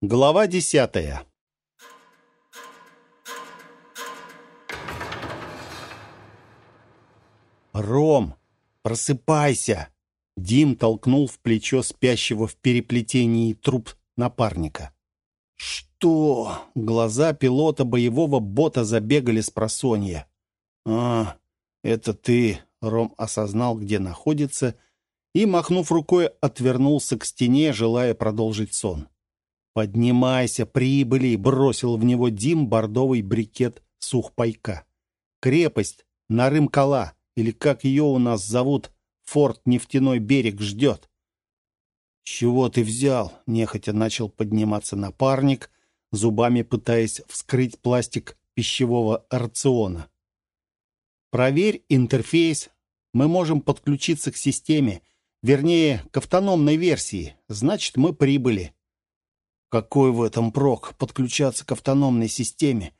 Глава десятая. «Ром, просыпайся!» Дим толкнул в плечо спящего в переплетении труп напарника. «Что?» Глаза пилота боевого бота забегали с просонья. «А, это ты!» Ром осознал, где находится, и, махнув рукой, отвернулся к стене, желая продолжить сон. «Поднимайся, прибыли!» — бросил в него Дим бордовый брикет сухпайка. «Крепость Нарымкала, или как ее у нас зовут, форт Нефтяной берег ждет». «Чего ты взял?» — нехотя начал подниматься напарник, зубами пытаясь вскрыть пластик пищевого рациона. «Проверь интерфейс. Мы можем подключиться к системе, вернее, к автономной версии. Значит, мы прибыли». Какой в этом прок подключаться к автономной системе?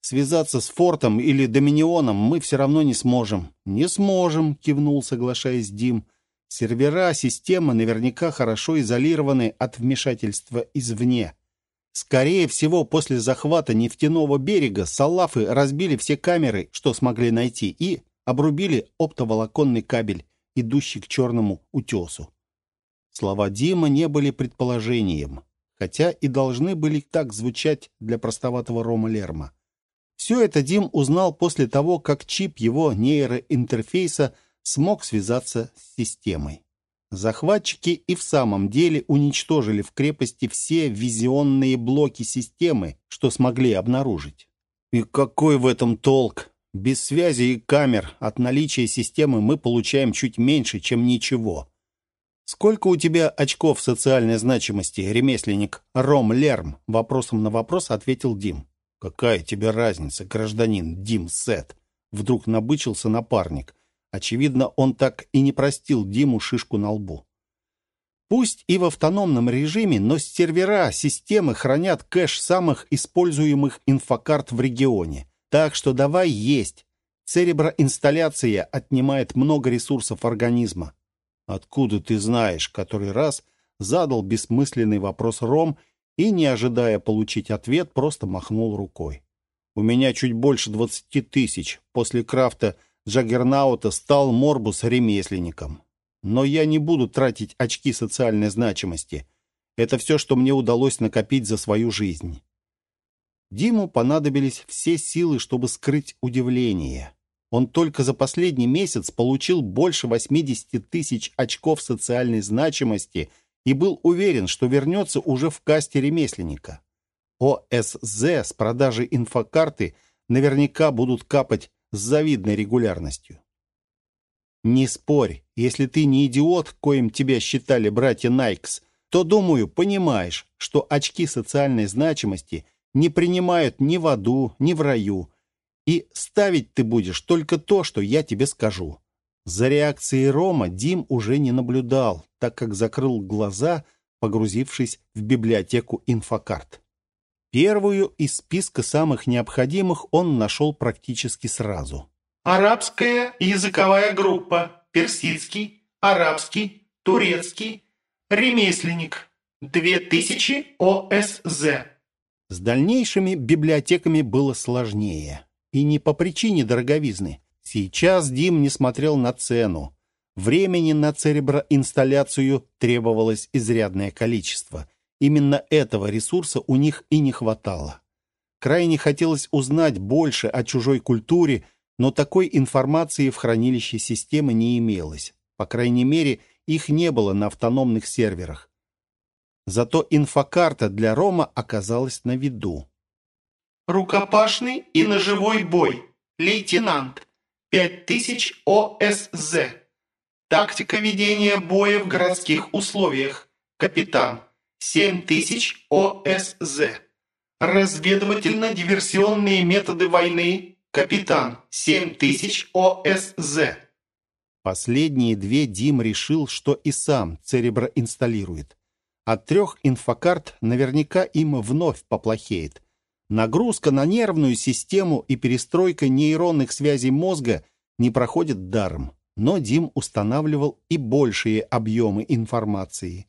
Связаться с Фортом или Доминионом мы все равно не сможем. Не сможем, кивнул, соглашаясь Дим. Сервера системы наверняка хорошо изолированы от вмешательства извне. Скорее всего, после захвата нефтяного берега салафы разбили все камеры, что смогли найти, и обрубили оптоволоконный кабель, идущий к черному утесу. Слова Дима не были предположением хотя и должны были так звучать для простоватого Рома Лерма. Все это Дим узнал после того, как чип его нейроинтерфейса смог связаться с системой. Захватчики и в самом деле уничтожили в крепости все визионные блоки системы, что смогли обнаружить. И какой в этом толк? Без связи и камер от наличия системы мы получаем чуть меньше, чем ничего. «Сколько у тебя очков социальной значимости, ремесленник Ром Лерм?» Вопросом на вопрос ответил Дим. «Какая тебе разница, гражданин Дим Сет?» Вдруг набычился напарник. Очевидно, он так и не простил Диму шишку на лбу. Пусть и в автономном режиме, но сервера системы хранят кэш самых используемых инфокарт в регионе. Так что давай есть. Цереброинсталляция отнимает много ресурсов организма. «Откуда ты знаешь?» — который раз задал бессмысленный вопрос Ром и, не ожидая получить ответ, просто махнул рукой. «У меня чуть больше двадцати тысяч. После крафта Джаггернаута стал Морбус ремесленником. Но я не буду тратить очки социальной значимости. Это все, что мне удалось накопить за свою жизнь». Диму понадобились все силы, чтобы скрыть удивление. Он только за последний месяц получил больше 80 тысяч очков социальной значимости и был уверен, что вернется уже в касте ремесленника. ОСЗ с продажей инфокарты наверняка будут капать с завидной регулярностью. Не спорь, если ты не идиот, коим тебя считали братья Найкс, то, думаю, понимаешь, что очки социальной значимости не принимают ни в аду, ни в раю, и ставить ты будешь только то, что я тебе скажу». За реакцией Рома Дим уже не наблюдал, так как закрыл глаза, погрузившись в библиотеку инфокарт. Первую из списка самых необходимых он нашел практически сразу. Арабская языковая группа. Персидский, арабский, турецкий. Ремесленник. 2000 ОСЗ. С дальнейшими библиотеками было сложнее. И не по причине дороговизны. Сейчас Дим не смотрел на цену. Времени на цереброинсталляцию требовалось изрядное количество. Именно этого ресурса у них и не хватало. Крайне хотелось узнать больше о чужой культуре, но такой информации в хранилище системы не имелось. По крайней мере, их не было на автономных серверах. Зато инфокарта для Рома оказалась на виду. Рукопашный и ножевой бой. Лейтенант. 5000 ОСЗ. Тактика ведения боя в городских условиях. Капитан. 7000 ОСЗ. Разведывательно-диверсионные методы войны. Капитан. 7000 ОСЗ. Последние две Дим решил, что и сам цереброинсталирует. От трех инфокарт наверняка им вновь поплохеет – Нагрузка на нервную систему и перестройка нейронных связей мозга не проходит даром, но Дим устанавливал и большие объемы информации.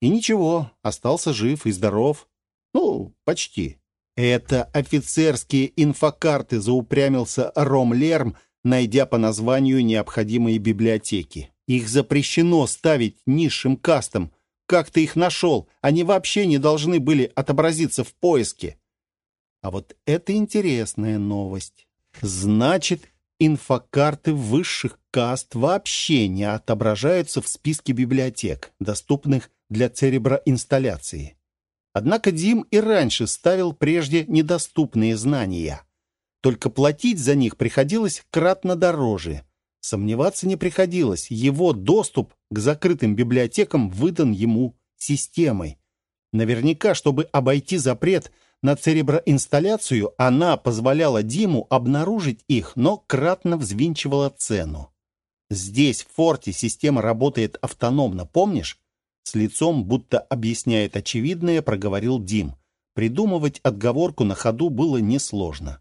И ничего, остался жив и здоров. Ну, почти. Это офицерские инфокарты, заупрямился Ром Лерм, найдя по названию необходимые библиотеки. Их запрещено ставить низшим кастом. Как ты их нашел? Они вообще не должны были отобразиться в поиске. А вот это интересная новость. Значит, инфокарты высших каст вообще не отображаются в списке библиотек, доступных для цереброинсталляции. Однако Дим и раньше ставил прежде недоступные знания. Только платить за них приходилось кратно дороже. Сомневаться не приходилось, его доступ к закрытым библиотекам выдан ему системой. Наверняка, чтобы обойти запрет – на цереброинсталляцию она позволяла Диму обнаружить их, но кратно взвинчивала цену. Здесь, в форте, система работает автономно, помнишь? С лицом, будто объясняет очевидное, проговорил Дим. Придумывать отговорку на ходу было несложно.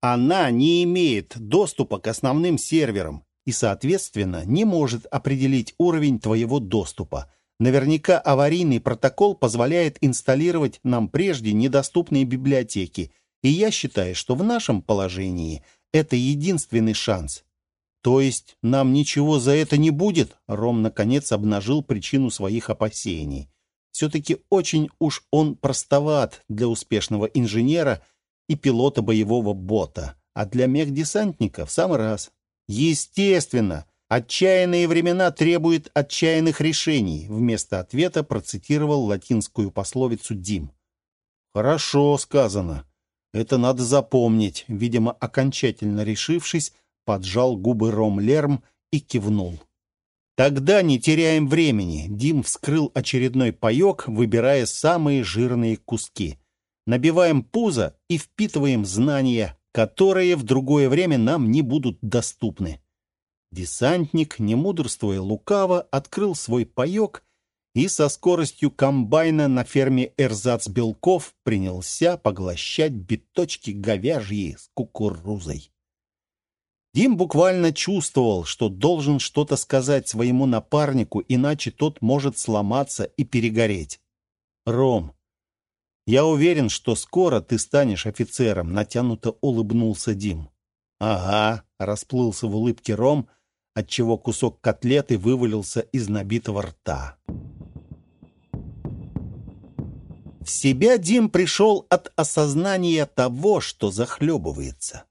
Она не имеет доступа к основным серверам и, соответственно, не может определить уровень твоего доступа. Наверняка аварийный протокол позволяет инсталлировать нам прежде недоступные библиотеки, и я считаю, что в нашем положении это единственный шанс. То есть нам ничего за это не будет? Ром, наконец, обнажил причину своих опасений. Все-таки очень уж он простоват для успешного инженера и пилота боевого бота, а для мехдесантника в самый раз. Естественно, «Отчаянные времена требуют отчаянных решений», вместо ответа процитировал латинскую пословицу Дим. «Хорошо сказано. Это надо запомнить», видимо, окончательно решившись, поджал губы Ром Лерм и кивнул. «Тогда не теряем времени». Дим вскрыл очередной паек, выбирая самые жирные куски. Набиваем пузо и впитываем знания, которые в другое время нам не будут доступны. Десантник, не мудрствуя лукаво, открыл свой паек и со скоростью комбайна на ферме Эрзац Белков принялся поглощать биточки говяжьи с кукурузой. Дим буквально чувствовал, что должен что-то сказать своему напарнику, иначе тот может сломаться и перегореть. «Ром, я уверен, что скоро ты станешь офицером», — натянуто улыбнулся Дим. «Ага», — расплылся в улыбке Ром, отчего кусок котлеты вывалился из набитого рта. В себя Дим пришел от осознания того, что захлебывается.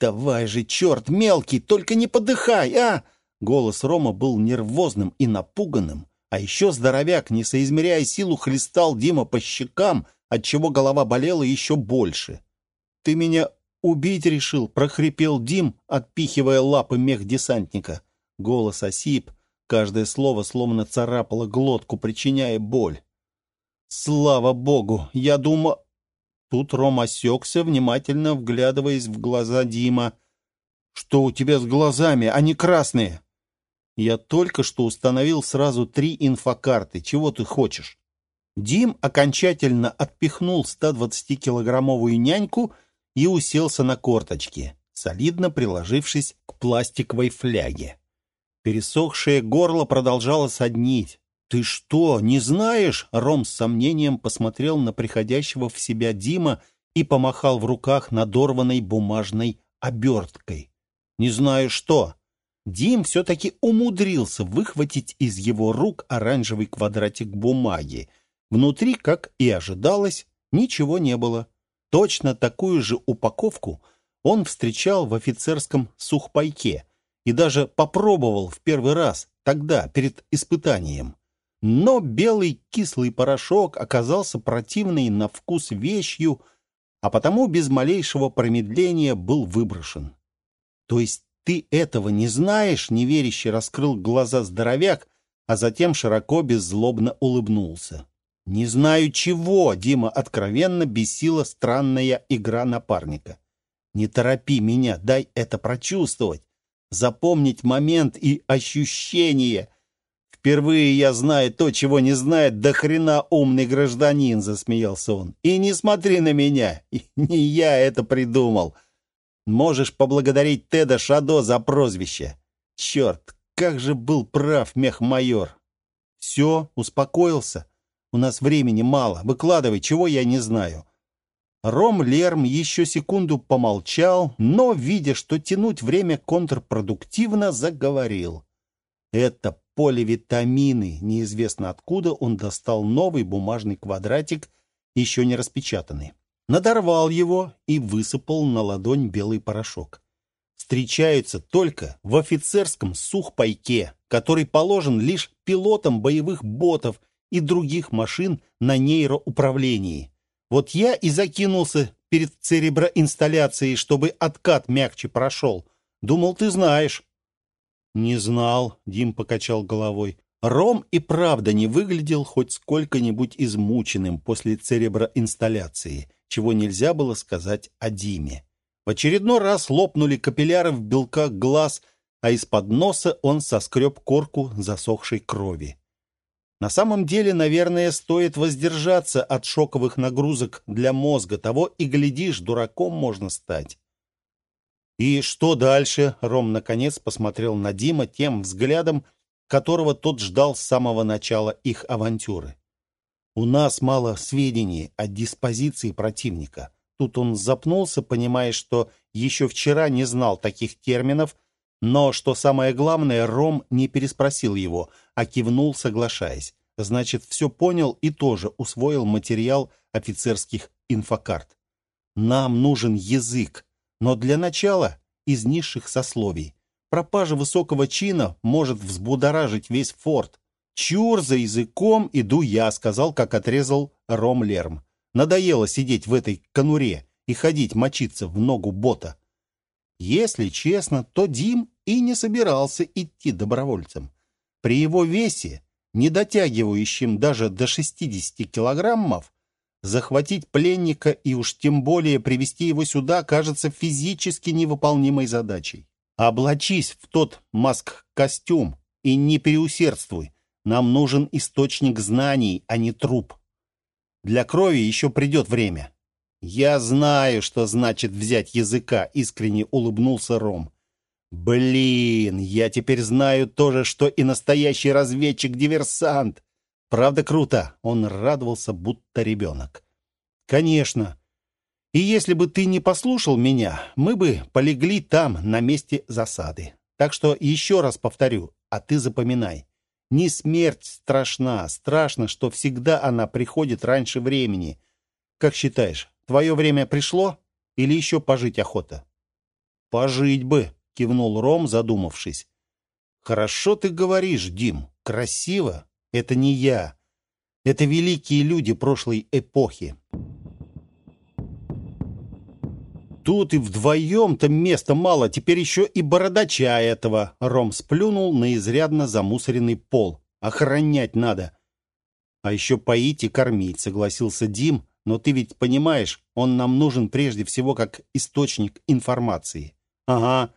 «Давай же, черт, мелкий, только не подыхай, а!» Голос Рома был нервозным и напуганным, а еще здоровяк, не соизмеряя силу, хлестал Дима по щекам, отчего голова болела еще больше. «Ты меня «Убить решил!» — прохрипел Дим, отпихивая лапы мехдесантника. Голос осип, каждое слово словно царапало глотку, причиняя боль. «Слава богу! Я думал...» Тут Ром осекся, внимательно вглядываясь в глаза Дима. «Что у тебя с глазами? Они красные!» «Я только что установил сразу три инфокарты. Чего ты хочешь?» Дим окончательно отпихнул 120-килограммовую няньку и уселся на корточки, солидно приложившись к пластиковой фляге. Пересохшее горло продолжало соднить. «Ты что, не знаешь?» Ром с сомнением посмотрел на приходящего в себя Дима и помахал в руках надорванной бумажной оберткой. «Не знаю что». Дим все-таки умудрился выхватить из его рук оранжевый квадратик бумаги. Внутри, как и ожидалось, ничего не было. Точно такую же упаковку он встречал в офицерском сухпайке и даже попробовал в первый раз, тогда, перед испытанием. Но белый кислый порошок оказался противный на вкус вещью, а потому без малейшего промедления был выброшен. То есть ты этого не знаешь, неверяще раскрыл глаза здоровяк, а затем широко беззлобно улыбнулся. Не знаю чего, Дима откровенно бесила странная игра напарника. Не торопи меня, дай это прочувствовать, запомнить момент и ощущение. Впервые я знаю то, чего не знает до хрена умный гражданин, засмеялся он. И не смотри на меня, не я это придумал. Можешь поблагодарить Теда Шадо за прозвище. Черт, как же был прав мехмайор. Все, успокоился. У нас времени мало. Выкладывай, чего я не знаю». Ром Лерм еще секунду помолчал, но, видя, что тянуть время контрпродуктивно, заговорил. «Это поливитамины». Неизвестно откуда он достал новый бумажный квадратик, еще не распечатанный. Надорвал его и высыпал на ладонь белый порошок. Встречаются только в офицерском сухпайке, который положен лишь пилотам боевых ботов и других машин на нейроуправлении. Вот я и закинулся перед цереброинсталляцией, чтобы откат мягче прошел. Думал, ты знаешь. Не знал, Дим покачал головой. Ром и правда не выглядел хоть сколько-нибудь измученным после цереброинсталляции, чего нельзя было сказать о Диме. В очередной раз лопнули капилляры в белках глаз, а из-под носа он соскреб корку засохшей крови. На самом деле, наверное, стоит воздержаться от шоковых нагрузок для мозга. Того и глядишь, дураком можно стать. «И что дальше?» — Ром наконец посмотрел на Дима тем взглядом, которого тот ждал с самого начала их авантюры. «У нас мало сведений о диспозиции противника». Тут он запнулся, понимая, что еще вчера не знал таких терминов, но, что самое главное, Ром не переспросил его, а кивнул, соглашаясь. Значит, все понял и тоже усвоил материал офицерских инфокарт. Нам нужен язык, но для начала из низших сословий. Пропажа высокого чина может взбудоражить весь форт. «Чур за языком иду я», — сказал, как отрезал Ром Лерм. Надоело сидеть в этой конуре и ходить мочиться в ногу бота. Если честно, то Дим и не собирался идти добровольцем. При его весе, не дотягивающем даже до 60 килограммов, захватить пленника и уж тем более привести его сюда кажется физически невыполнимой задачей. Облачись в тот маск-костюм и не переусердствуй. Нам нужен источник знаний, а не труп. Для крови еще придет время. «Я знаю, что значит взять языка», — искренне улыбнулся Ром. «Блин, я теперь знаю то же, что и настоящий разведчик-диверсант. Правда круто?» Он радовался, будто ребенок. «Конечно. И если бы ты не послушал меня, мы бы полегли там, на месте засады. Так что еще раз повторю, а ты запоминай. Не смерть страшна, страшно, что всегда она приходит раньше времени. Как считаешь, Твое время пришло или еще пожить охота?» «Пожить бы», — кивнул Ром, задумавшись. «Хорошо ты говоришь, Дим, красиво. Это не я. Это великие люди прошлой эпохи. Тут и вдвоем-то места мало, теперь еще и бородача этого. Ром сплюнул на изрядно замусоренный пол. Охранять надо. А еще поить и кормить, согласился Дим, но ты ведь понимаешь, он нам нужен прежде всего как источник информации. Ага.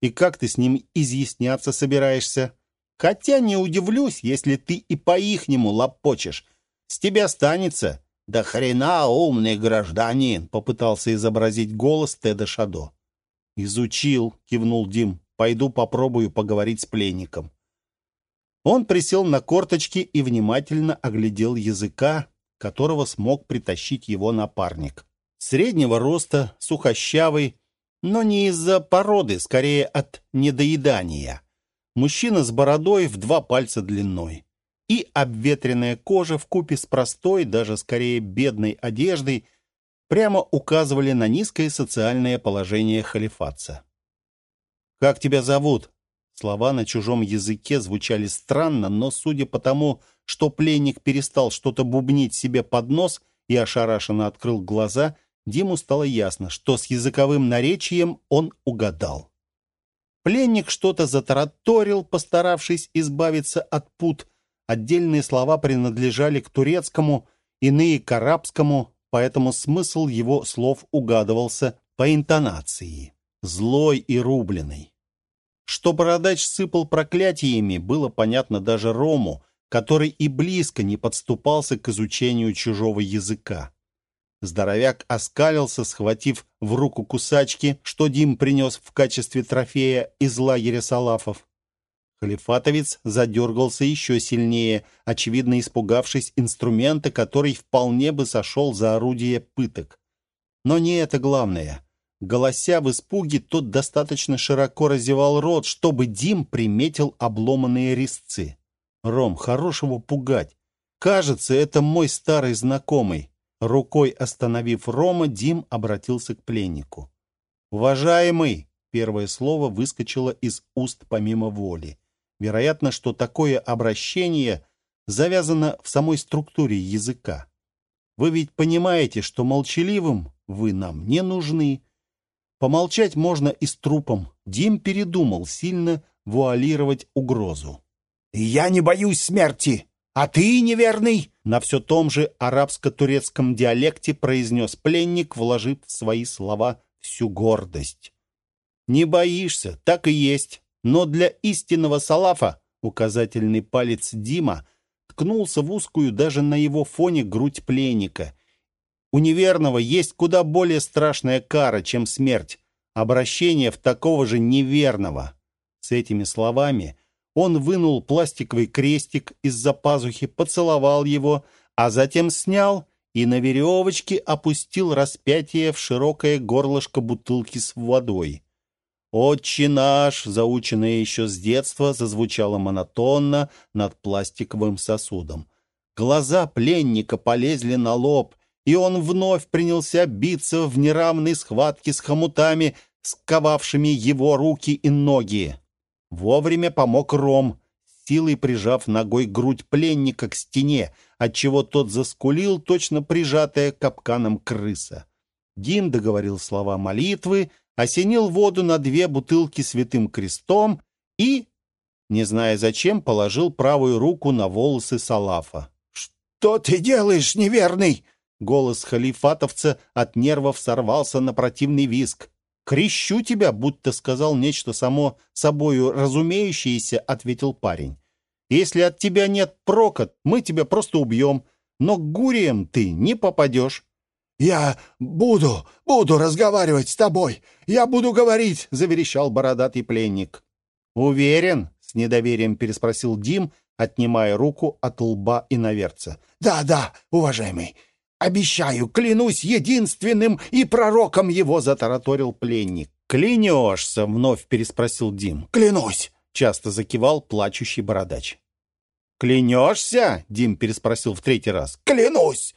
И как ты с ним изъясняться собираешься? Хотя не удивлюсь, если ты и по-ихнему лопочешь. С тебя останется. Да хрена умный гражданин, попытался изобразить голос Теда Шадо. Изучил, кивнул Дим. Пойду попробую поговорить с пленником. Он присел на корточки и внимательно оглядел языка, которого смог притащить его напарник. Среднего роста, сухощавый, но не из-за породы, скорее от недоедания. Мужчина с бородой в два пальца длиной. И обветренная кожа в купе с простой, даже скорее бедной одеждой прямо указывали на низкое социальное положение халифатца. «Как тебя зовут?» Слова на чужом языке звучали странно, но, судя по тому, что пленник перестал что-то бубнить себе под нос и ошарашенно открыл глаза, Диму стало ясно, что с языковым наречием он угадал. Пленник что-то затараторил, постаравшись избавиться от пут. Отдельные слова принадлежали к турецкому, иные — к арабскому, поэтому смысл его слов угадывался по интонации. Злой и рубленый. Что бородач сыпал проклятиями, было понятно даже Рому, который и близко не подступался к изучению чужого языка. Здоровяк оскалился, схватив в руку кусачки, что Дим принес в качестве трофея из лагеря Салафов. Халифатовец задергался еще сильнее, очевидно испугавшись инструмента, который вполне бы сошел за орудие пыток. Но не это главное. Голося в испуге, тот достаточно широко разевал рот, чтобы Дим приметил обломанные резцы. «Ром, хорошего пугать. Кажется, это мой старый знакомый». Рукой остановив Рома, Дим обратился к пленнику. «Уважаемый!» — первое слово выскочило из уст помимо воли. Вероятно, что такое обращение завязано в самой структуре языка. Вы ведь понимаете, что молчаливым вы нам не нужны. Помолчать можно и с трупом. Дим передумал сильно вуалировать угрозу. «Я не боюсь смерти, а ты, неверный!» На все том же арабско-турецком диалекте произнес пленник, вложив в свои слова всю гордость. «Не боишься, так и есть. Но для истинного салафа указательный палец Дима ткнулся в узкую даже на его фоне грудь пленника. У неверного есть куда более страшная кара, чем смерть. Обращение в такого же неверного. С этими словами он вынул пластиковый крестик из-за пазухи, поцеловал его, а затем снял и на веревочке опустил распятие в широкое горлышко бутылки с водой. «Отче наш», заученное еще с детства, зазвучало монотонно над пластиковым сосудом. Глаза пленника полезли на лоб, и он вновь принялся биться в неравной схватке с хомутами, сковавшими его руки и ноги. Вовремя помог Ром, силой прижав ногой грудь пленника к стене, отчего тот заскулил, точно прижатая капканом крыса. Дим договорил слова молитвы, осенил воду на две бутылки святым крестом и, не зная зачем, положил правую руку на волосы Салафа. «Что ты делаешь, неверный?» Голос халифатовца от нервов сорвался на противный визг. «Крещу тебя!» — будто сказал нечто само собою разумеющееся, — ответил парень. «Если от тебя нет прока, мы тебя просто убьем, но к гуриям ты не попадешь». «Я буду, буду разговаривать с тобой. Я буду говорить», — заверещал бородатый пленник. «Уверен?» — с недоверием переспросил Дим, отнимая руку от лба и наверца. «Да, да, уважаемый. Обещаю, клянусь единственным и пророком его», — затараторил пленник. «Клянешься?» — вновь переспросил Дим. «Клянусь!» — часто закивал плачущий бородач. «Клянешься?» — Дим переспросил в третий раз. «Клянусь!»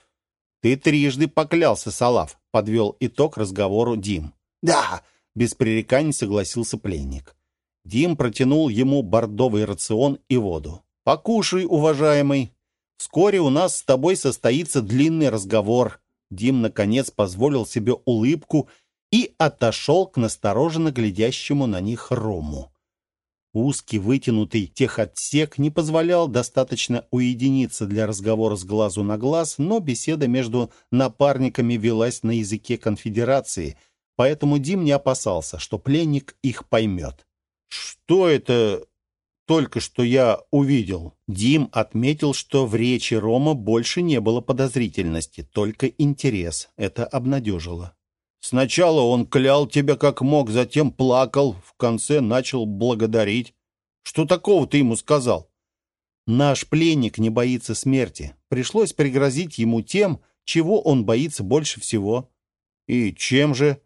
«Ты трижды поклялся, Салав», — подвел итог разговору Дим. «Да», — без пререканий согласился пленник. Дим протянул ему бордовый рацион и воду. «Покушай, уважаемый. Вскоре у нас с тобой состоится длинный разговор». Дим, наконец, позволил себе улыбку и отошел к настороженно глядящему на них Рому. Узкий вытянутый техотсек не позволял достаточно уединиться для разговора с глазу на глаз, но беседа между напарниками велась на языке конфедерации, поэтому Дим не опасался, что пленник их поймет. «Что это только что я увидел?» Дим отметил, что в речи Рома больше не было подозрительности, только интерес. Это обнадежило. Сначала он клял тебя как мог, затем плакал, в конце начал благодарить. Что такого ты ему сказал? Наш пленник не боится смерти. Пришлось пригрозить ему тем, чего он боится больше всего. И чем же?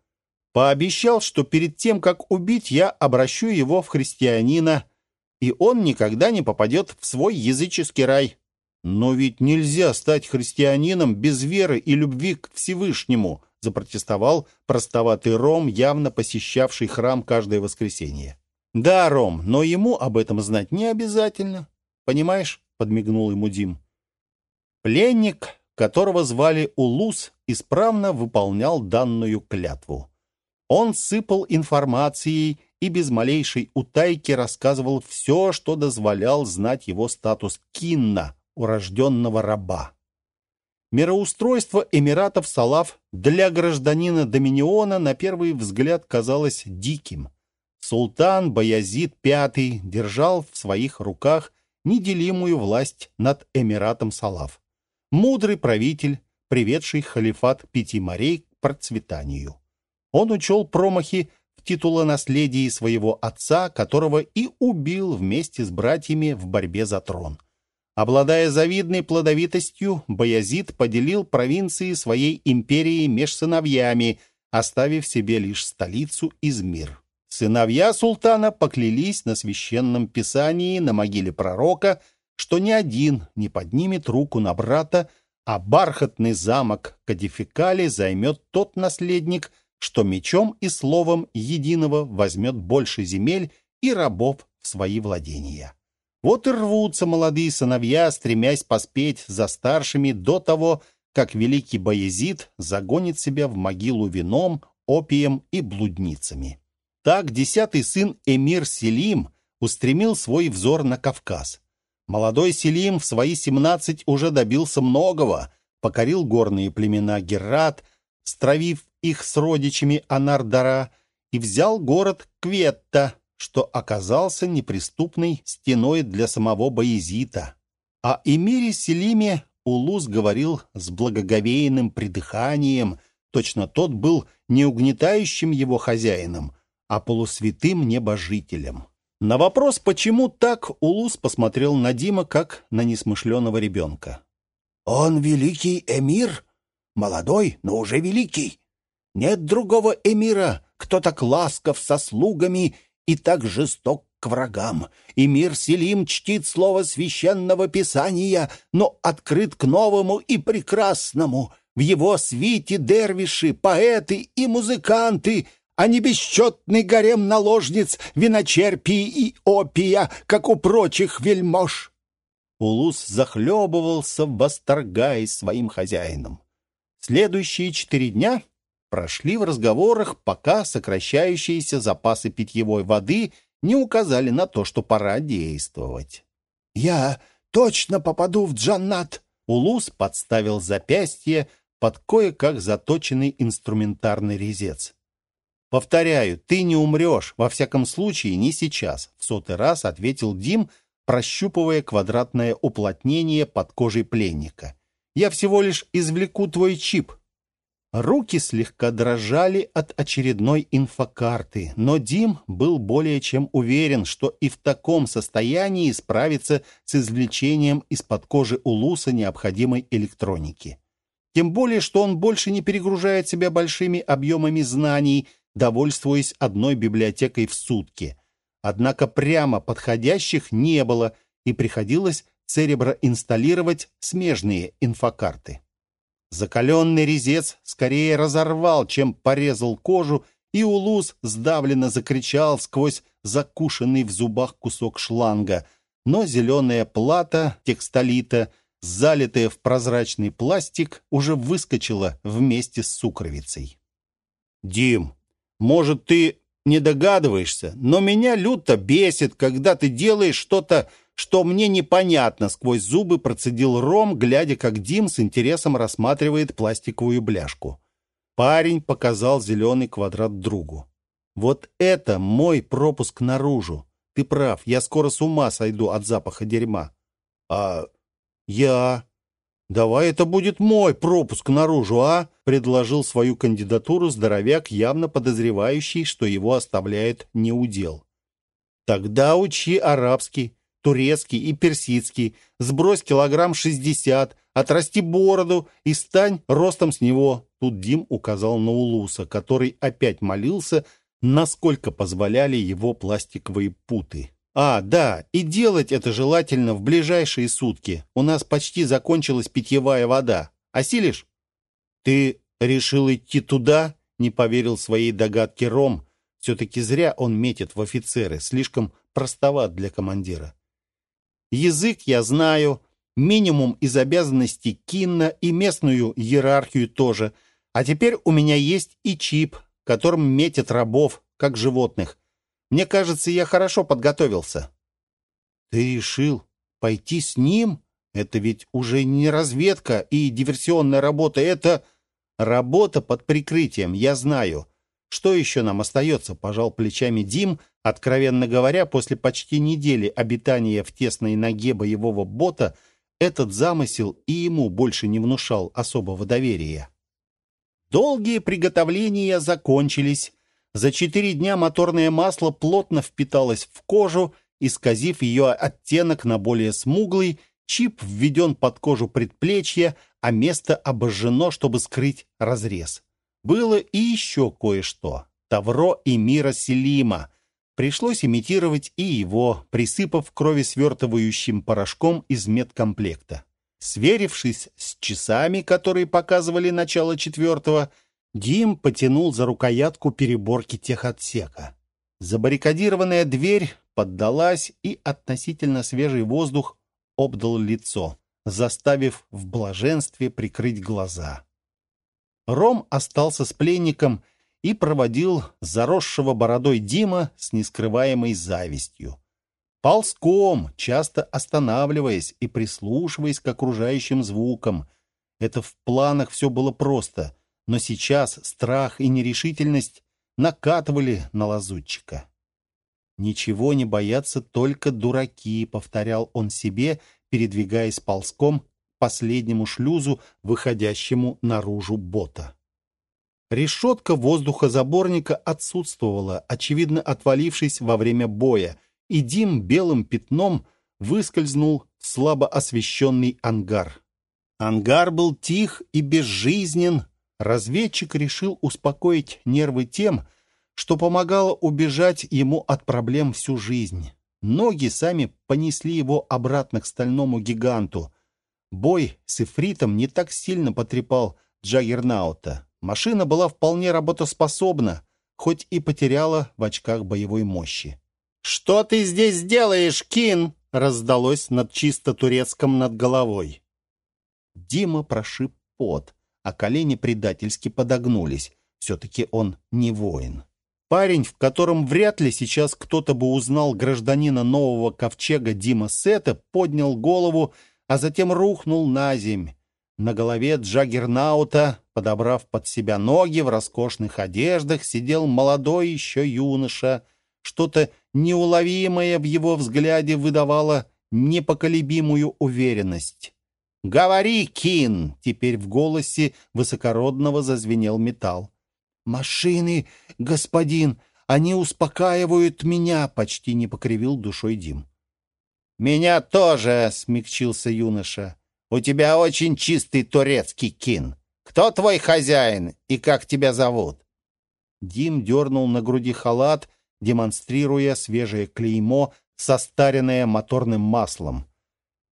Пообещал, что перед тем, как убить, я обращу его в христианина, и он никогда не попадет в свой языческий рай. Но ведь нельзя стать христианином без веры и любви к Всевышнему, запротестовал простоватый Ром, явно посещавший храм каждое воскресенье. «Да, Ром, но ему об этом знать не обязательно. Понимаешь?» — подмигнул ему Дим. Пленник, которого звали Улус, исправно выполнял данную клятву. Он сыпал информацией и без малейшей утайки рассказывал все, что дозволял знать его статус кинна, урожденного раба. Мироустройство Эмиратов Салав для гражданина Доминиона на первый взгляд казалось диким. Султан Баязид V держал в своих руках неделимую власть над Эмиратом Салав. Мудрый правитель, приведший халифат пяти морей к процветанию. Он учел промахи в титулонаследии своего отца, которого и убил вместе с братьями в борьбе за трон. Обладая завидной плодовитостью, Баязид поделил провинции своей империи меж сыновьями, оставив себе лишь столицу Измир. Сыновья султана поклялись на священном писании на могиле пророка, что ни один не поднимет руку на брата, а бархатный замок Кадификали займет тот наследник, что мечом и словом единого возьмет больше земель и рабов в свои владения. Вот и рвутся молодые сыновья, стремясь поспеть за старшими до того, как великий Боязид загонит себя в могилу вином, опием и блудницами. Так десятый сын Эмир Селим устремил свой взор на Кавказ. Молодой Селим в свои семнадцать уже добился многого, покорил горные племена Геррат, стравив их с родичами Анардара, и взял город Кветта, что оказался неприступной стеной для самого Боязита. О эмире Селиме Улус говорил с благоговейным придыханием, точно тот был не угнетающим его хозяином, а полусвятым небожителем. На вопрос, почему так, Улус посмотрел на Дима, как на несмышленого ребенка. «Он великий эмир, молодой, но уже великий. Нет другого эмира, кто так ласков со слугами и так жесток к врагам. И мир Селим чтит слово священного писания, но открыт к новому и прекрасному. В его свите дервиши, поэты и музыканты, а не бесчетный гарем наложниц, виночерпий и опия, как у прочих вельмож. Улус захлебывался, восторгаясь своим хозяином. Следующие четыре дня прошли в разговорах, пока сокращающиеся запасы питьевой воды не указали на то, что пора действовать. «Я точно попаду в Джаннат!» Улус подставил запястье под кое-как заточенный инструментарный резец. «Повторяю, ты не умрешь, во всяком случае, не сейчас», — в сотый раз ответил Дим, прощупывая квадратное уплотнение под кожей пленника. «Я всего лишь извлеку твой чип, Руки слегка дрожали от очередной инфокарты, но Дим был более чем уверен, что и в таком состоянии справится с извлечением из-под кожи Улуса необходимой электроники. Тем более, что он больше не перегружает себя большими объемами знаний, довольствуясь одной библиотекой в сутки. Однако прямо подходящих не было, и приходилось цереброинсталлировать смежные инфокарты. Закаленный резец скорее разорвал, чем порезал кожу, и Улус сдавленно закричал сквозь закушенный в зубах кусок шланга. Но зеленая плата текстолита, залитая в прозрачный пластик, уже выскочила вместе с сукровицей. «Дим, может, ты не догадываешься, но меня люто бесит, когда ты делаешь что-то что мне непонятно, сквозь зубы процедил Ром, глядя, как Дим с интересом рассматривает пластиковую бляшку. Парень показал зеленый квадрат другу. «Вот это мой пропуск наружу. Ты прав, я скоро с ума сойду от запаха дерьма». «А я...» «Давай это будет мой пропуск наружу, а?» — предложил свою кандидатуру здоровяк, явно подозревающий, что его оставляет неудел. «Тогда учи арабский турецкий и персидский, сбрось килограмм шестьдесят, отрасти бороду и стань ростом с него. Тут Дим указал на Улуса, который опять молился, насколько позволяли его пластиковые путы. А, да, и делать это желательно в ближайшие сутки. У нас почти закончилась питьевая вода. Осилишь? Ты решил идти туда? Не поверил своей догадке Ром. Все-таки зря он метит в офицеры, слишком простоват для командира. Язык я знаю, минимум из обязанностей кинна и местную иерархию тоже. А теперь у меня есть и чип, которым метят рабов, как животных. Мне кажется, я хорошо подготовился. Ты решил пойти с ним? Это ведь уже не разведка и диверсионная работа, это работа под прикрытием, я знаю. Что еще нам остается, пожал плечами Дим, откровенно говоря, после почти недели обитания в тесной ноге боевого бота, этот замысел и ему больше не внушал особого доверия. Долгие приготовления закончились. За четыре дня моторное масло плотно впиталось в кожу, исказив ее оттенок на более смуглый, чип введен под кожу предплечья, а место обожжено, чтобы скрыть разрез. Было и еще кое-что. Тавро и Мира Селима. Пришлось имитировать и его, присыпав крови свертывающим порошком из медкомплекта. Сверившись с часами, которые показывали начало четвертого, Дим потянул за рукоятку переборки техотсека. Забаррикадированная дверь поддалась, и относительно свежий воздух обдал лицо, заставив в блаженстве прикрыть глаза. Ром остался с пленником и проводил заросшего бородой Дима с нескрываемой завистью. Ползком, часто останавливаясь и прислушиваясь к окружающим звукам. Это в планах все было просто, но сейчас страх и нерешительность накатывали на лазутчика. «Ничего не боятся только дураки», — повторял он себе, передвигаясь ползком к последнему шлюзу, выходящему наружу бота. Решетка воздухозаборника отсутствовала, очевидно отвалившись во время боя, и Дим белым пятном выскользнул в слабо освещенный ангар. Ангар был тих и безжизнен. Разведчик решил успокоить нервы тем, что помогало убежать ему от проблем всю жизнь. Ноги сами понесли его обратно к стальному гиганту. Бой с Эфритом не так сильно потрепал Джаггернаута. Машина была вполне работоспособна, хоть и потеряла в очках боевой мощи. «Что ты здесь делаешь, Кин?» раздалось над чисто турецком над головой. Дима прошиб пот, а колени предательски подогнулись. Все-таки он не воин. Парень, в котором вряд ли сейчас кто-то бы узнал гражданина нового ковчега Дима Сета, поднял голову, а затем рухнул на земь. На голове Джаггернаута, подобрав под себя ноги в роскошных одеждах, сидел молодой еще юноша. Что-то неуловимое в его взгляде выдавало непоколебимую уверенность. «Говори, Кин!» — теперь в голосе высокородного зазвенел металл. «Машины, господин, они успокаивают меня!» — почти не покривил душой Дим. «Меня тоже!» — смягчился юноша. «У тебя очень чистый турецкий кин. Кто твой хозяин и как тебя зовут?» Дим дернул на груди халат, демонстрируя свежее клеймо, состаренное моторным маслом.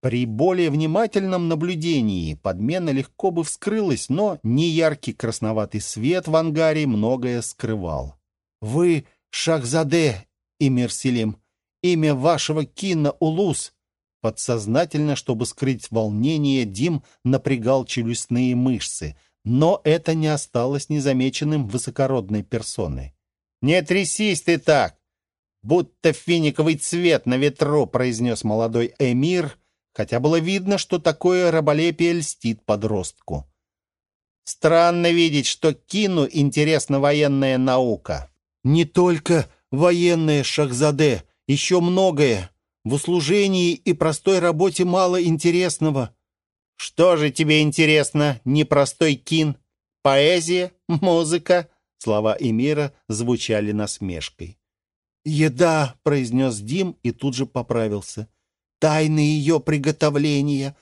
При более внимательном наблюдении подмена легко бы вскрылась, но неяркий красноватый свет в ангаре многое скрывал. «Вы Шахзаде, Имир Селим, имя вашего Кина Улус!» Подсознательно, чтобы скрыть волнение, Дим напрягал челюстные мышцы, но это не осталось незамеченным высокородной персоной. «Не трясись ты так! Будто финиковый цвет на ветру!» произнес молодой эмир — хотя было видно, что такое раболепие льстит подростку. Странно видеть, что Кину интересна военная наука. Не только военная, Шахзаде, еще многое. В услужении и простой работе мало интересного. Что же тебе интересно, непростой Кин? Поэзия? Музыка? Слова Эмира звучали насмешкой. «Еда», — произнес Дим и тут же поправился тайны ее приготовления.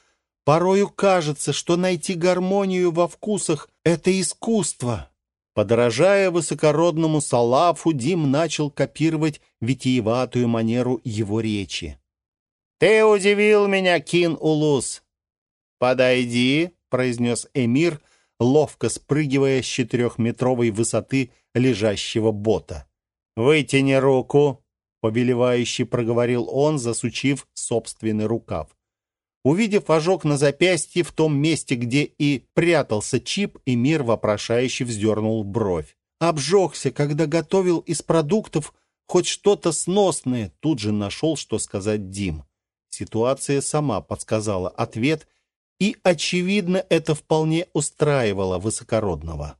Порою кажется, что найти гармонию во вкусах — это искусство. Подражая высокородному Салафу, Дим начал копировать витиеватую манеру его речи. «Ты удивил меня, Кин-Улус!» «Подойди», — произнес эмир, ловко спрыгивая с четырехметровой высоты лежащего бота. «Вытяни руку». Повелевающе проговорил он, засучив собственный рукав. Увидев ожог на запястье в том месте, где и прятался чип, и мир вопрошающе вздернул бровь. Обжегся, когда готовил из продуктов хоть что-то сносное, тут же нашел, что сказать Дим. Ситуация сама подсказала ответ, и, очевидно, это вполне устраивало высокородного.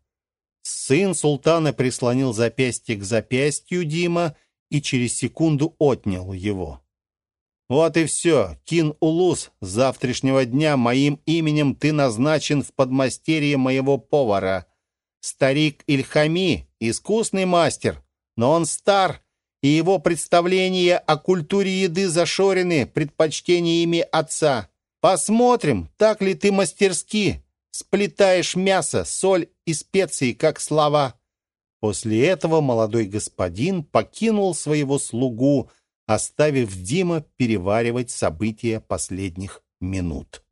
Сын султана прислонил запястье к запястью Дима и через секунду отнял его. «Вот и все, Кин-Улус, с завтрашнего дня моим именем ты назначен в подмастерье моего повара. Старик Ильхами, искусный мастер, но он стар, и его представления о культуре еды зашорены предпочтениями отца. Посмотрим, так ли ты мастерски сплетаешь мясо, соль и специи, как слова». После этого молодой господин покинул своего слугу, оставив Дима переваривать события последних минут.